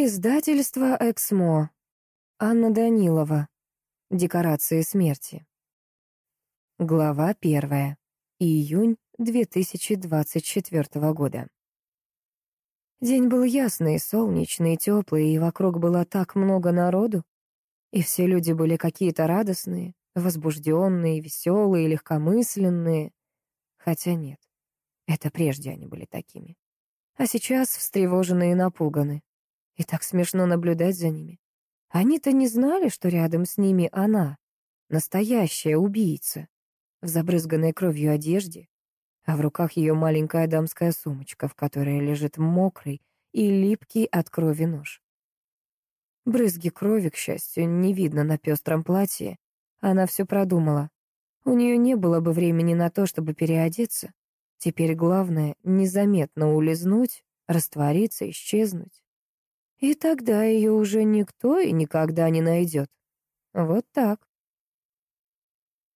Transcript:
Издательство «Эксмо». Анна Данилова. Декорации смерти. Глава первая. Июнь 2024 года. День был ясный, солнечный, теплый, и вокруг было так много народу. И все люди были какие-то радостные, возбужденные, веселые, легкомысленные. Хотя нет, это прежде они были такими. А сейчас встревоженные и напуганы. И так смешно наблюдать за ними. Они-то не знали, что рядом с ними она, настоящая убийца, в забрызганной кровью одежде, а в руках ее маленькая дамская сумочка, в которой лежит мокрый и липкий от крови нож. Брызги крови, к счастью, не видно на пестром платье. Она все продумала. У нее не было бы времени на то, чтобы переодеться. Теперь главное — незаметно улизнуть, раствориться, исчезнуть. И тогда ее уже никто и никогда не найдет. Вот так.